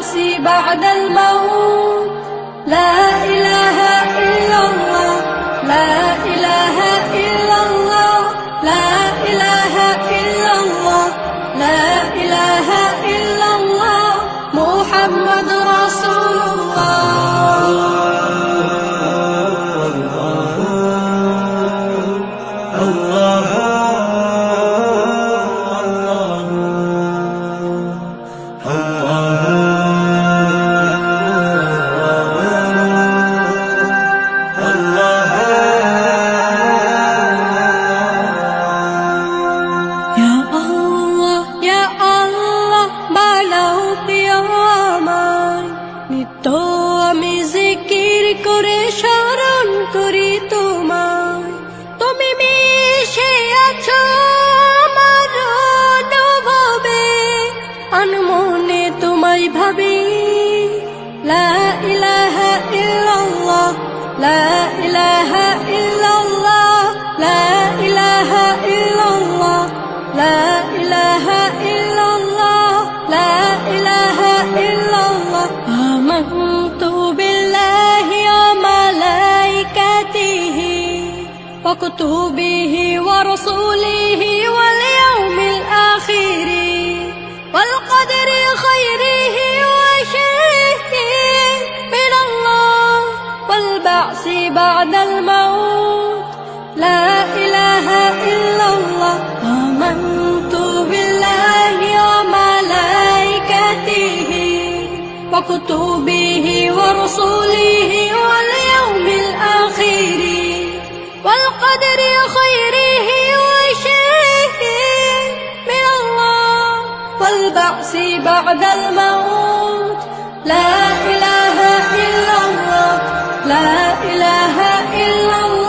والبعث بعد الموت. لا إله إلا الله. لا إله إلا الله. لا إله إلا الله. لا إله إلا الله. محمد رسول Ya করে স্মরণ করি তোমায়। তুমি মিশে আছো আমার অনুভবে। তোমায় ভাবি। লা ইলাহা ইল্লাল্লাহ, লা ইলাহা وكتبه ورسوله واليوم الآخر والقدر خيره وشره من الله والبعث بعد الموت لا إله إلا الله آمنت بالله وملائكته وكتبه ورسوله قدر خيره وشره من الله. والبعث بعد الموت. لا إله إلا الله. لا إله إلا الله.